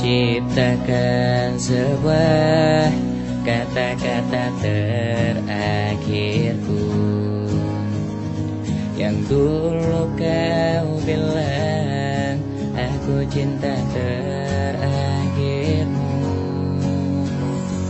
ciptakan sebuah kata-kata terakhirku Yang dulu kau bilang aku cinta terakhir.